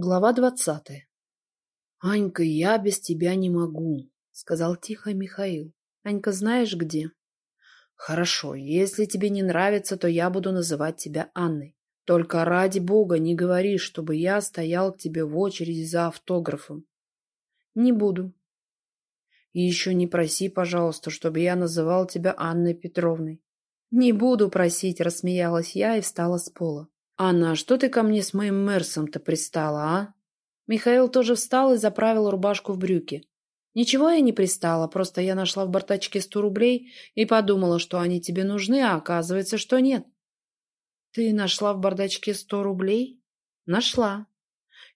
Глава двадцатая. «Анька, я без тебя не могу», — сказал тихо Михаил. «Анька, знаешь где?» «Хорошо, если тебе не нравится, то я буду называть тебя Анной. Только ради бога не говори, чтобы я стоял к тебе в очереди за автографом». «Не буду». «И еще не проси, пожалуйста, чтобы я называл тебя Анной Петровной». «Не буду просить», — рассмеялась я и встала с пола. «Анна, а что ты ко мне с моим Мерсом-то пристала, а?» Михаил тоже встал и заправил рубашку в брюки. «Ничего я не пристала, просто я нашла в бардачке сто рублей и подумала, что они тебе нужны, а оказывается, что нет». «Ты нашла в бардачке сто рублей?» «Нашла.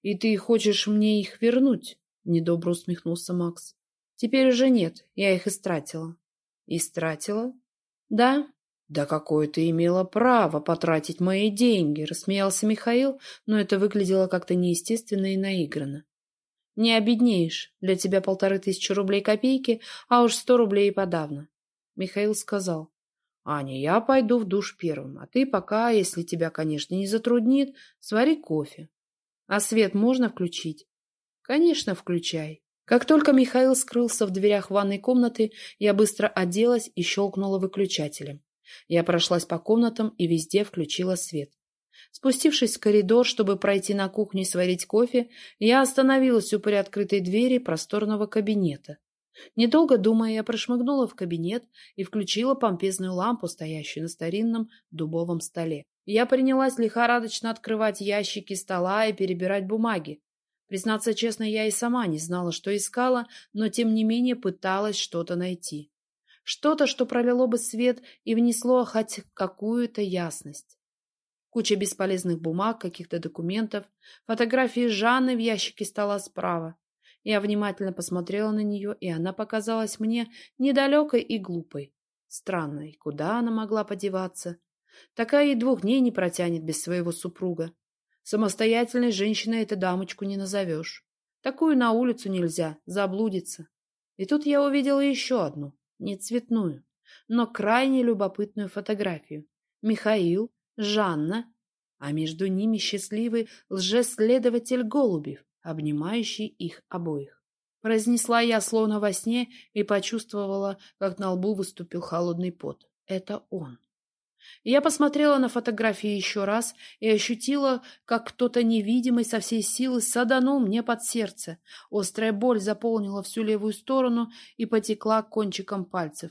И ты хочешь мне их вернуть?» — недобро усмехнулся Макс. «Теперь уже нет, я их истратила». «Истратила?» «Да, «Да какое ты имела право потратить мои деньги?» – рассмеялся Михаил, но это выглядело как-то неестественно и наигранно. «Не обеднеешь. Для тебя полторы тысячи рублей копейки, а уж сто рублей и подавно». Михаил сказал. «Аня, я пойду в душ первым, а ты пока, если тебя, конечно, не затруднит, свари кофе. А свет можно включить?» «Конечно, включай». Как только Михаил скрылся в дверях ванной комнаты, я быстро оделась и щелкнула выключателем. Я прошлась по комнатам и везде включила свет. Спустившись в коридор, чтобы пройти на кухню и сварить кофе, я остановилась у приоткрытой двери просторного кабинета. Недолго думая, я прошмыгнула в кабинет и включила помпезную лампу, стоящую на старинном дубовом столе. Я принялась лихорадочно открывать ящики стола и перебирать бумаги. Признаться честно, я и сама не знала, что искала, но тем не менее пыталась что-то найти. Что-то, что пролило бы свет и внесло хоть какую-то ясность. Куча бесполезных бумаг, каких-то документов, фотографии Жанны в ящике стола справа. Я внимательно посмотрела на нее, и она показалась мне недалекой и глупой. Странной, куда она могла подеваться? Такая и двух дней не протянет без своего супруга. Самостоятельной женщиной эту дамочку не назовешь. Такую на улицу нельзя, заблудиться. И тут я увидела еще одну не цветную, но крайне любопытную фотографию. Михаил, Жанна, а между ними счастливый лжеследователь Голубев, обнимающий их обоих. Произнесла я словно во сне и почувствовала, как на лбу выступил холодный пот. Это он. Я посмотрела на фотографии еще раз и ощутила, как кто-то невидимый со всей силы саданул мне под сердце. Острая боль заполнила всю левую сторону и потекла кончиком пальцев.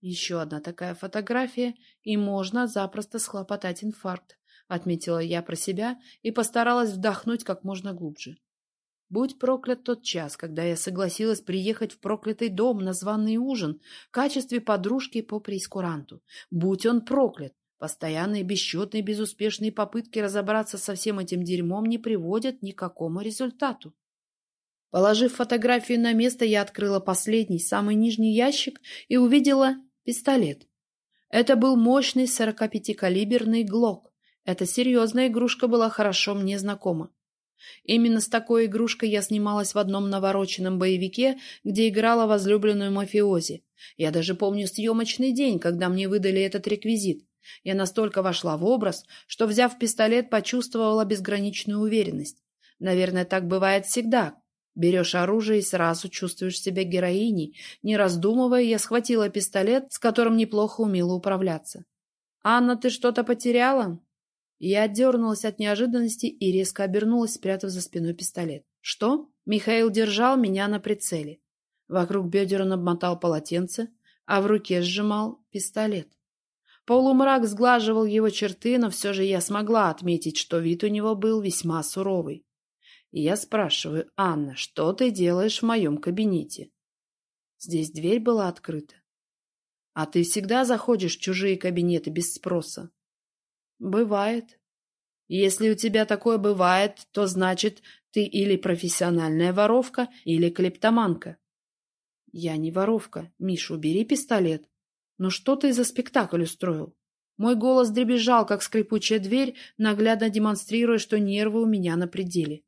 Еще одна такая фотография, и можно запросто схлопотать инфаркт, отметила я про себя и постаралась вдохнуть как можно глубже. Будь проклят тот час, когда я согласилась приехать в проклятый дом на званый ужин в качестве подружки по прейскуранту. Будь он проклят! Постоянные бесчетные безуспешные попытки разобраться со всем этим дерьмом не приводят ни к какому результату. Положив фотографию на место, я открыла последний, самый нижний ящик и увидела пистолет. Это был мощный 45-калиберный ГЛОК. Эта серьезная игрушка была хорошо мне знакома. Именно с такой игрушкой я снималась в одном навороченном боевике, где играла возлюбленную мафиози. Я даже помню съемочный день, когда мне выдали этот реквизит. Я настолько вошла в образ, что, взяв пистолет, почувствовала безграничную уверенность. Наверное, так бывает всегда. Берешь оружие и сразу чувствуешь себя героиней. Не раздумывая, я схватила пистолет, с которым неплохо умела управляться. «Анна, ты что-то потеряла?» Я отдернулась от неожиданности и резко обернулась, спрятав за спиной пистолет. «Что?» Михаил держал меня на прицеле. Вокруг бедер он обмотал полотенце, а в руке сжимал пистолет. Полумрак сглаживал его черты, но все же я смогла отметить, что вид у него был весьма суровый. И я спрашиваю, «Анна, что ты делаешь в моем кабинете?» Здесь дверь была открыта. «А ты всегда заходишь в чужие кабинеты без спроса?» «Бывает. Если у тебя такое бывает, то значит, ты или профессиональная воровка, или клептоманка». «Я не воровка. Миша, убери пистолет». «Ну что ты за спектакль устроил?» Мой голос дребезжал, как скрипучая дверь, наглядно демонстрируя, что нервы у меня на пределе.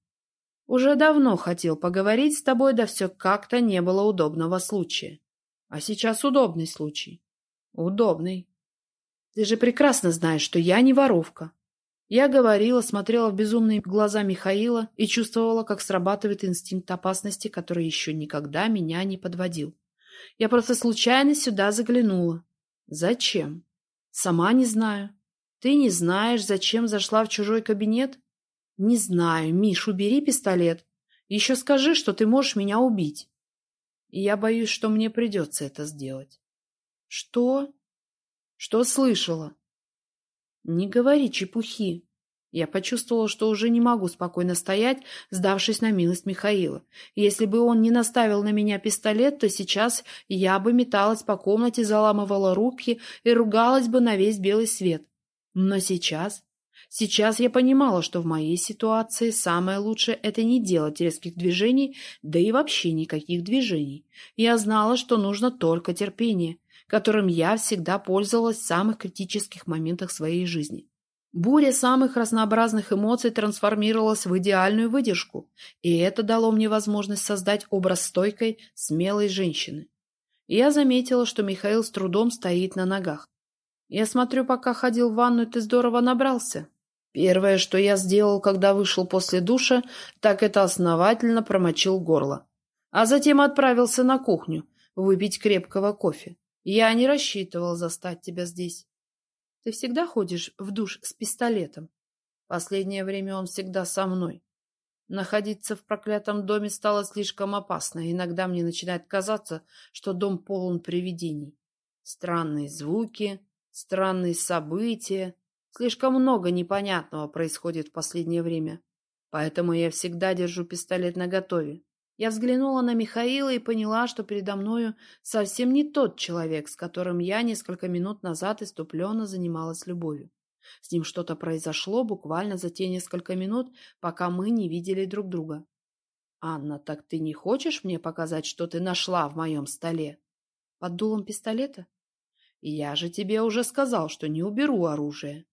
«Уже давно хотел поговорить с тобой, да все как-то не было удобного случая. А сейчас удобный случай». «Удобный. Ты же прекрасно знаешь, что я не воровка». Я говорила, смотрела в безумные глаза Михаила и чувствовала, как срабатывает инстинкт опасности, который еще никогда меня не подводил. Я просто случайно сюда заглянула. Зачем? Сама не знаю. Ты не знаешь, зачем зашла в чужой кабинет? Не знаю. Миш, убери пистолет. Еще скажи, что ты можешь меня убить. И я боюсь, что мне придется это сделать. Что? Что слышала? Не говори чепухи. Я почувствовала, что уже не могу спокойно стоять, сдавшись на милость Михаила. Если бы он не наставил на меня пистолет, то сейчас я бы металась по комнате, заламывала руки и ругалась бы на весь белый свет. Но сейчас... Сейчас я понимала, что в моей ситуации самое лучшее — это не делать резких движений, да и вообще никаких движений. Я знала, что нужно только терпение, которым я всегда пользовалась в самых критических моментах своей жизни. Буря самых разнообразных эмоций трансформировалась в идеальную выдержку, и это дало мне возможность создать образ стойкой, смелой женщины. я заметила, что Михаил с трудом стоит на ногах. «Я смотрю, пока ходил в ванную, ты здорово набрался». Первое, что я сделал, когда вышел после душа, так это основательно промочил горло. А затем отправился на кухню выпить крепкого кофе. Я не рассчитывал застать тебя здесь. Ты всегда ходишь в душ с пистолетом? Последнее время он всегда со мной. Находиться в проклятом доме стало слишком опасно. Иногда мне начинает казаться, что дом полон привидений. Странные звуки, странные события. Слишком много непонятного происходит в последнее время. Поэтому я всегда держу пистолет наготове. Я взглянула на Михаила и поняла, что передо мною совсем не тот человек, с которым я несколько минут назад иступленно занималась любовью. С ним что-то произошло буквально за те несколько минут, пока мы не видели друг друга. «Анна, так ты не хочешь мне показать, что ты нашла в моем столе?» «Под дулом пистолета?» «Я же тебе уже сказал, что не уберу оружие».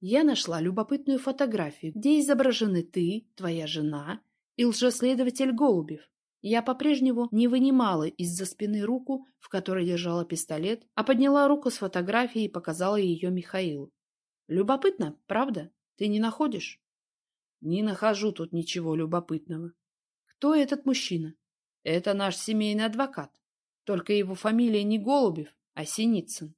Я нашла любопытную фотографию, где изображены ты, твоя жена и лжеследователь Голубев. Я по-прежнему не вынимала из-за спины руку, в которой держала пистолет, а подняла руку с фотографией и показала ее Михаилу. Любопытно, правда? Ты не находишь? Не нахожу тут ничего любопытного. Кто этот мужчина? Это наш семейный адвокат. Только его фамилия не Голубев, а Синицын.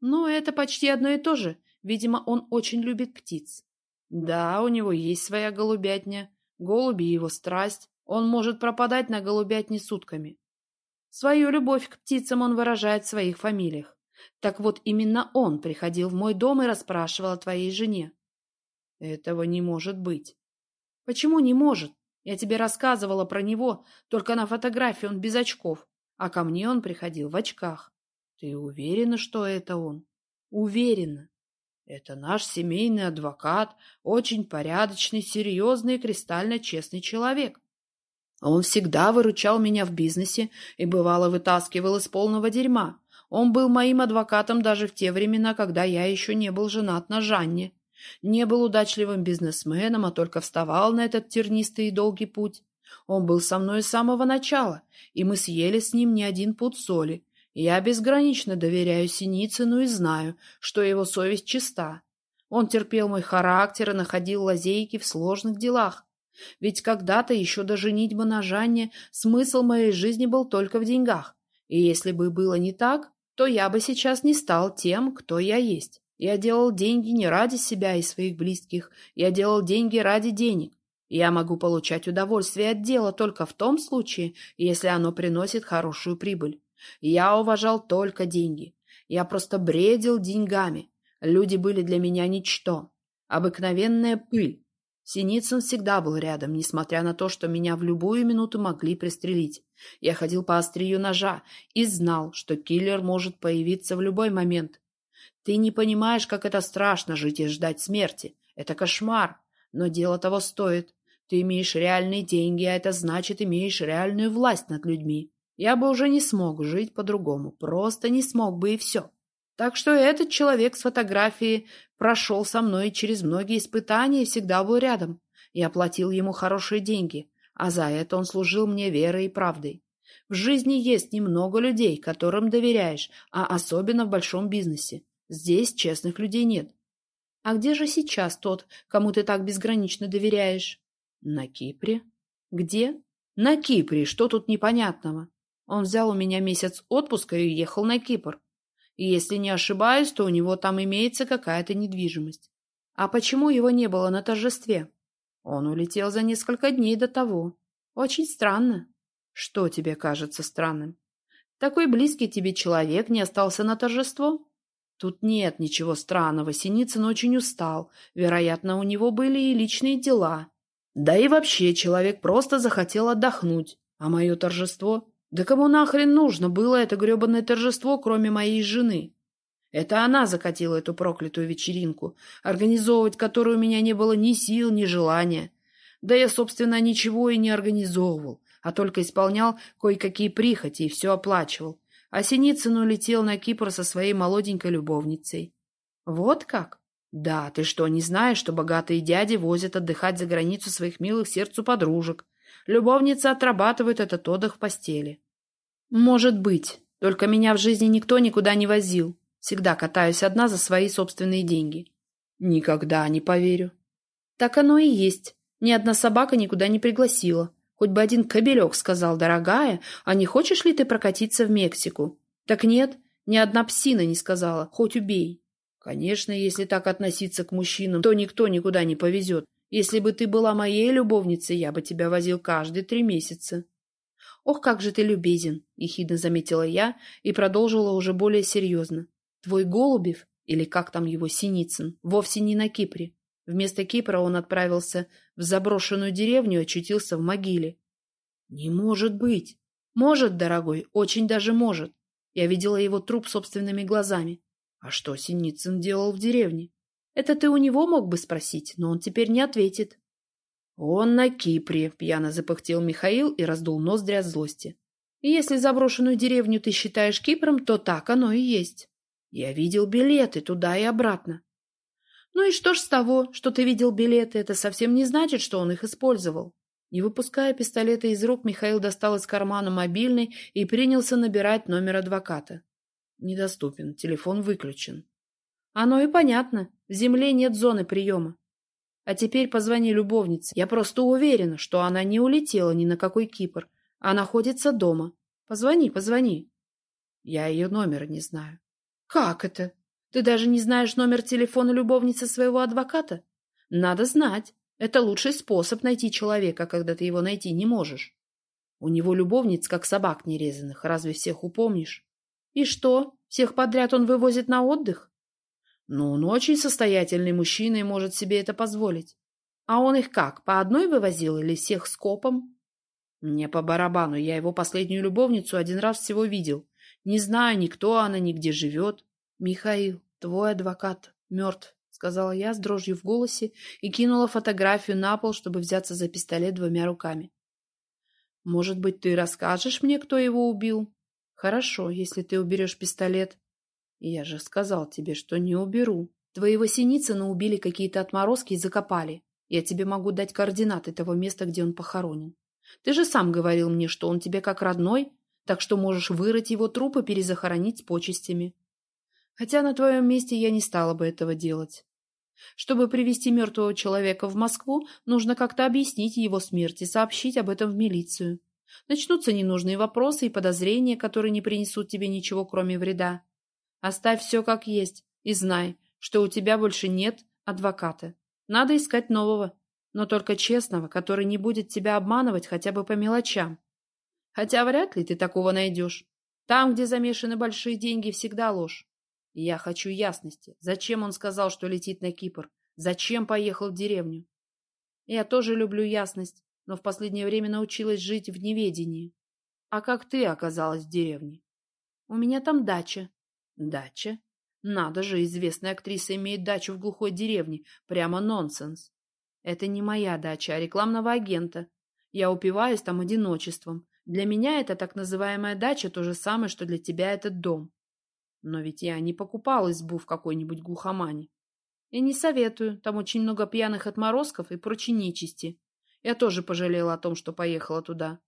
Но это почти одно и то же. Видимо, он очень любит птиц. Да, у него есть своя голубятня, Голуби — его страсть, он может пропадать на голубятне сутками. Свою любовь к птицам он выражает в своих фамилиях. Так вот, именно он приходил в мой дом и расспрашивал о твоей жене. Этого не может быть. Почему не может? Я тебе рассказывала про него, только на фотографии он без очков, а ко мне он приходил в очках. Ты уверена, что это он? Уверена. Это наш семейный адвокат, очень порядочный, серьезный и кристально честный человек. Он всегда выручал меня в бизнесе и, бывало, вытаскивал из полного дерьма. Он был моим адвокатом даже в те времена, когда я еще не был женат на Жанне. Не был удачливым бизнесменом, а только вставал на этот тернистый и долгий путь. Он был со мной с самого начала, и мы съели с ним не один пуд соли, я безгранично доверяю Синицыну и знаю, что его совесть чиста. Он терпел мой характер и находил лазейки в сложных делах. Ведь когда-то, еще до женитьбы на Жанне, смысл моей жизни был только в деньгах. И если бы было не так, то я бы сейчас не стал тем, кто я есть. Я делал деньги не ради себя и своих близких, я делал деньги ради денег. Я могу получать удовольствие от дела только в том случае, если оно приносит хорошую прибыль. Я уважал только деньги. Я просто бредил деньгами. Люди были для меня ничто. Обыкновенная пыль. Синицын всегда был рядом, несмотря на то, что меня в любую минуту могли пристрелить. Я ходил по острию ножа и знал, что киллер может появиться в любой момент. Ты не понимаешь, как это страшно жить и ждать смерти. Это кошмар, но дело того стоит. Ты имеешь реальные деньги, а это значит, имеешь реальную власть над людьми. Я бы уже не смог жить по-другому, просто не смог бы и все. Так что этот человек с фотографией прошел со мной через многие испытания и всегда был рядом. Я платил ему хорошие деньги, а за это он служил мне верой и правдой. В жизни есть немного людей, которым доверяешь, а особенно в большом бизнесе. Здесь честных людей нет. А где же сейчас тот, кому ты так безгранично доверяешь? На Кипре. Где? На Кипре. Что тут непонятного? Он взял у меня месяц отпуска и уехал на Кипр. И если не ошибаюсь, то у него там имеется какая-то недвижимость. А почему его не было на торжестве? Он улетел за несколько дней до того. Очень странно. Что тебе кажется странным? Такой близкий тебе человек не остался на торжество? Тут нет ничего странного. Синицын очень устал. Вероятно, у него были и личные дела. Да и вообще человек просто захотел отдохнуть. А мое торжество? Да кому нахрен нужно было это гребанное торжество, кроме моей жены? Это она закатила эту проклятую вечеринку, организовывать которую у меня не было ни сил, ни желания. Да я, собственно, ничего и не организовывал, а только исполнял кое-какие прихоти и все оплачивал. А Синицын улетел на Кипр со своей молоденькой любовницей. Вот как? Да, ты что, не знаешь, что богатые дяди возят отдыхать за границу своих милых сердцу подружек? Любовницы отрабатывают этот отдых в постели. Может быть, только меня в жизни никто никуда не возил. Всегда катаюсь одна за свои собственные деньги. Никогда не поверю. Так оно и есть. Ни одна собака никуда не пригласила. Хоть бы один кобелек сказал, дорогая, а не хочешь ли ты прокатиться в Мексику? Так нет, ни одна псина не сказала, хоть убей. Конечно, если так относиться к мужчинам, то никто никуда не повезет. Если бы ты была моей любовницей, я бы тебя возил каждые три месяца. Ох, как же ты любезен, ехидно заметила я и продолжила уже более серьезно. Твой Голубев, или как там его, Синицын, вовсе не на Кипре. Вместо Кипра он отправился в заброшенную деревню и очутился в могиле. Не может быть. Может, дорогой, очень даже может. Я видела его труп собственными глазами. А что Синицын делал в деревне? Это ты у него мог бы спросить, но он теперь не ответит. Он на Кипре, пьяно запыхтел Михаил и раздул ноздри от злости. Если заброшенную деревню ты считаешь Кипром, то так оно и есть. Я видел билеты туда и обратно. Ну и что ж с того, что ты видел билеты, это совсем не значит, что он их использовал. Не выпуская пистолета из рук, Михаил достал из кармана мобильный и принялся набирать номер адвоката. Недоступен, телефон выключен. Оно и понятно, в земле нет зоны приема. А теперь позвони любовнице. Я просто уверена, что она не улетела ни на какой Кипр, а находится дома. Позвони, позвони. Я ее номера не знаю. Как это? Ты даже не знаешь номер телефона любовницы своего адвоката? Надо знать. Это лучший способ найти человека, когда ты его найти не можешь. У него любовниц, как собак нерезанных, разве всех упомнишь? И что, всех подряд он вывозит на отдых? Ну, он очень состоятельный мужчина и может себе это позволить. А он их как, по одной вывозил или всех скопом? Мне по барабану, я его последнюю любовницу один раз всего видел. Не знаю ни кто она, ни где живет. Михаил, твой адвокат мертв, сказала я с дрожью в голосе и кинула фотографию на пол, чтобы взяться за пистолет двумя руками. Может быть, ты расскажешь мне, кто его убил? Хорошо, если ты уберешь пистолет. Я же сказал тебе, что не уберу. Твоего Синицына убили какие-то отморозки и закопали. Я тебе могу дать координаты того места, где он похоронен. Ты же сам говорил мне, что он тебе как родной, так что можешь вырыть его труп и перезахоронить с почестями. Хотя на твоем месте я не стала бы этого делать. Чтобы привести мертвого человека в Москву, нужно как-то объяснить его смерть и сообщить об этом в милицию. Начнутся ненужные вопросы и подозрения, которые не принесут тебе ничего, кроме вреда. Оставь все как есть и знай, что у тебя больше нет адвоката. Надо искать нового, но только честного, который не будет тебя обманывать хотя бы по мелочам. Хотя вряд ли ты такого найдешь. Там, где замешаны большие деньги, всегда ложь. Я хочу ясности. Зачем он сказал, что летит на Кипр? Зачем поехал в деревню? Я тоже люблю ясность, но в последнее время научилась жить в неведении. А как ты оказалась в деревне? У меня там дача. Дача? Надо же, известная актриса имеет дачу в глухой деревне. Прямо нонсенс. Это не моя дача, а рекламного агента. Я упиваюсь там одиночеством. Для меня это так называемая дача то же самое, что для тебя этот дом. Но ведь я не покупал избу в какой-нибудь глухомане. Я не советую, там очень много пьяных отморозков и прочей нечисти. Я тоже пожалела о том, что поехала туда.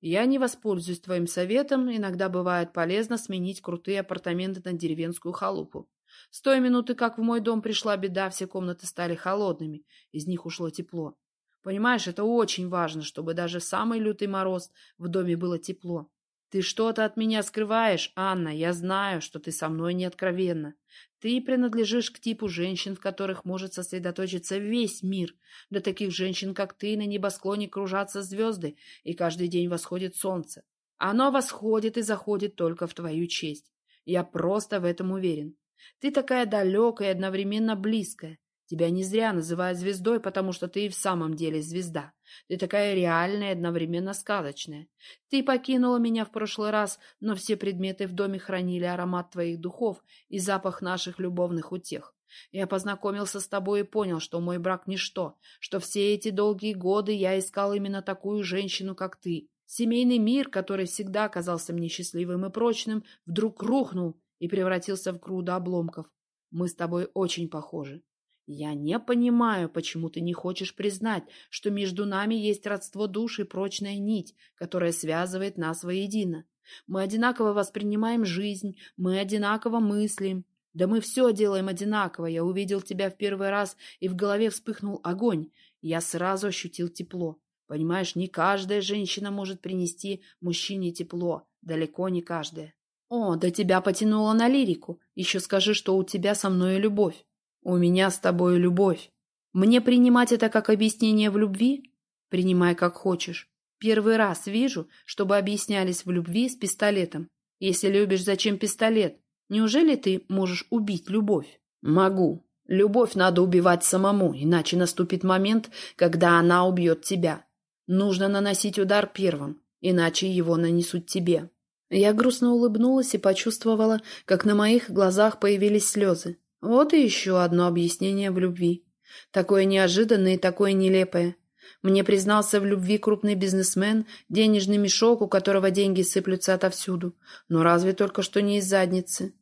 Я не воспользуюсь твоим советом, иногда бывает полезно сменить крутые апартаменты на деревенскую халупу. С той минуты, как в мой дом пришла беда, все комнаты стали холодными, из них ушло тепло. Понимаешь, это очень важно, чтобы даже самый лютый мороз в доме было тепло. Ты что-то от меня скрываешь, Анна, я знаю, что ты со мной не откровенна. Ты принадлежишь к типу женщин, в которых может сосредоточиться весь мир. Для таких женщин, как ты, на небосклоне кружатся звезды, и каждый день восходит солнце. Оно восходит и заходит только в твою честь. Я просто в этом уверен. Ты такая далекая и одновременно близкая. Тебя не зря называют звездой, потому что ты и в самом деле звезда. Ты такая реальная и одновременно сказочная. Ты покинула меня в прошлый раз, но все предметы в доме хранили аромат твоих духов и запах наших любовных утех. Я познакомился с тобой и понял, что мой брак — ничто, что все эти долгие годы я искал именно такую женщину, как ты. Семейный мир, который всегда казался мне счастливым и прочным, вдруг рухнул и превратился в груду обломков. Мы с тобой очень похожи. Я не понимаю, почему ты не хочешь признать, что между нами есть родство душ и прочная нить, которая связывает нас воедино. Мы одинаково воспринимаем жизнь, мы одинаково мыслим. Да мы все делаем одинаково. Я увидел тебя в первый раз, и в голове вспыхнул огонь. Я сразу ощутил тепло. Понимаешь, не каждая женщина может принести мужчине тепло. Далеко не каждая. О, да тебя потянуло на лирику. Еще скажи, что у тебя со мной любовь. «У меня с тобой любовь. Мне принимать это как объяснение в любви? Принимай как хочешь. Первый раз вижу, чтобы объяснялись в любви с пистолетом. Если любишь, зачем пистолет? Неужели ты можешь убить любовь? Могу. Любовь надо убивать самому, иначе наступит момент, когда она убьет тебя. Нужно наносить удар первым, иначе его нанесут тебе. Я грустно улыбнулась и почувствовала, как на моих глазах появились слезы. Вот и еще одно объяснение в любви. Такое неожиданное и такое нелепое. Мне признался в любви крупный бизнесмен, денежный мешок, у которого деньги сыплются отовсюду. Но разве только что не из задницы?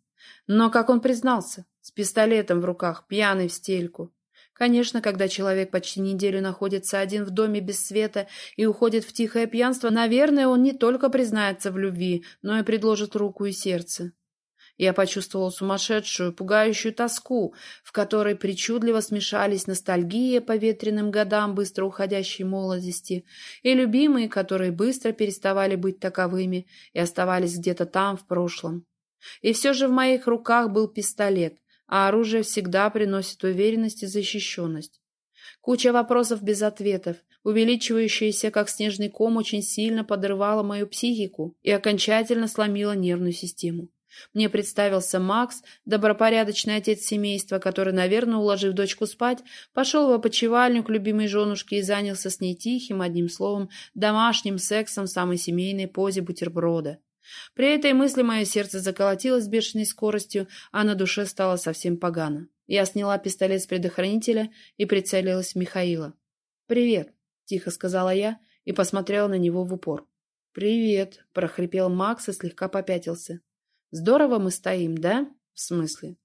Но как он признался? С пистолетом в руках, пьяный в стельку. Конечно, когда человек почти неделю находится один в доме без света и уходит в тихое пьянство, наверное, он не только признается в любви, но и предложит руку и сердце. Я почувствовал сумасшедшую, пугающую тоску, в которой причудливо смешались ностальгия по ветреным годам быстро уходящей молодости и любимые, которые быстро переставали быть таковыми и оставались где-то там, в прошлом. И все же в моих руках был пистолет, а оружие всегда приносит уверенность и защищенность. Куча вопросов без ответов, увеличивающаяся как снежный ком, очень сильно подрывала мою психику и окончательно сломила нервную систему. Мне представился Макс, добропорядочный отец семейства, который, наверное, уложив дочку спать, пошел в опочивальню к любимой женушке и занялся с ней тихим, одним словом, домашним сексом в самой семейной позе бутерброда. При этой мысли мое сердце заколотилось с бешеной скоростью, а на душе стало совсем погано. Я сняла пистолет с предохранителя и прицелилась в Михаила. «Привет», — тихо сказала я и посмотрела на него в упор. «Привет», — прохрипел Макс и слегка попятился. Здорово мы стоим, да? В смысле?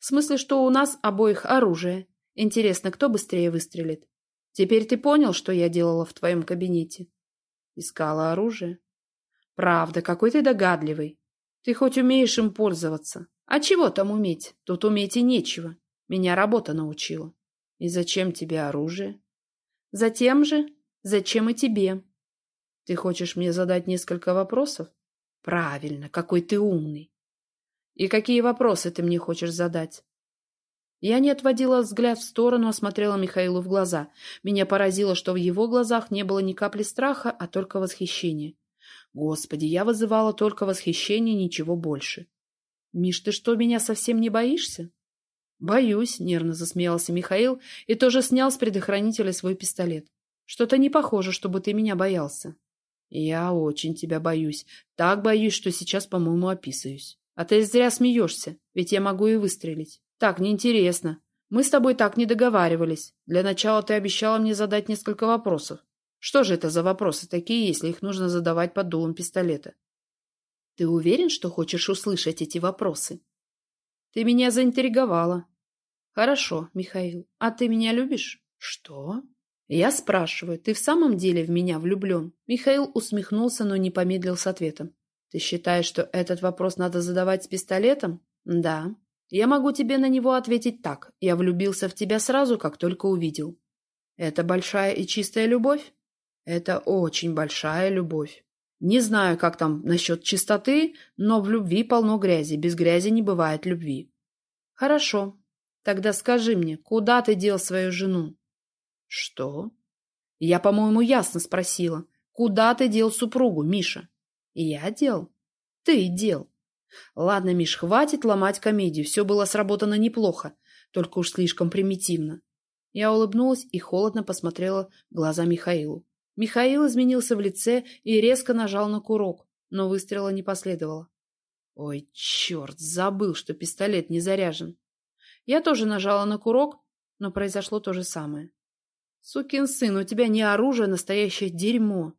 В смысле, что у нас обоих оружие. Интересно, кто быстрее выстрелит? Теперь ты понял, что я делала в твоем кабинете? Искала оружие. Правда, какой ты догадливый. Ты хоть умеешь им пользоваться. А чего там уметь? Тут уметь и нечего. Меня работа научила. И зачем тебе оружие? Затем же, зачем и тебе. Ты хочешь мне задать несколько вопросов? Правильно, какой ты умный. И какие вопросы ты мне хочешь задать? Я не отводила взгляд в сторону, а смотрела Михаилу в глаза. Меня поразило, что в его глазах не было ни капли страха, а только восхищения. Господи, я вызывала только восхищение, ничего больше. «Миш, ты что, меня совсем не боишься?» «Боюсь», — нервно засмеялся Михаил и тоже снял с предохранителя свой пистолет. «Что-то не похоже, чтобы ты меня боялся». «Я очень тебя боюсь. Так боюсь, что сейчас, по-моему, описываюсь. А ты зря смеешься, ведь я могу и выстрелить. Так, неинтересно. Мы с тобой так не договаривались. Для начала ты обещала мне задать несколько вопросов. Что же это за вопросы такие, если их нужно задавать под дулом пистолета? Ты уверен, что хочешь услышать эти вопросы? Ты меня заинтриговала. Хорошо, Михаил. А ты меня любишь? Что? Я спрашиваю, ты в самом деле в меня влюблен? Михаил усмехнулся, но не помедлил с ответом. Ты считаешь, что этот вопрос надо задавать с пистолетом? Да. Я могу тебе на него ответить так. Я влюбился в тебя сразу, как только увидел. Это большая и чистая любовь? Это очень большая любовь. Не знаю, как там насчет чистоты, но в любви полно грязи. Без грязи не бывает любви. Хорошо. Тогда скажи мне, куда ты дел свою жену? Что? Я, по-моему, ясно спросила. Куда ты дел супругу, Миша? Я дел. Ты дел. Ладно, Миш, хватит ломать комедию. Все было сработано неплохо, только уж слишком примитивно. Я улыбнулась и холодно посмотрела в глаза Михаилу. Михаил изменился в лице и резко нажал на курок, но выстрела не последовало. Ой, черт, забыл, что пистолет не заряжен. Я тоже нажала на курок, но произошло то же самое. Сукин сын, у тебя не оружие, а настоящее дерьмо.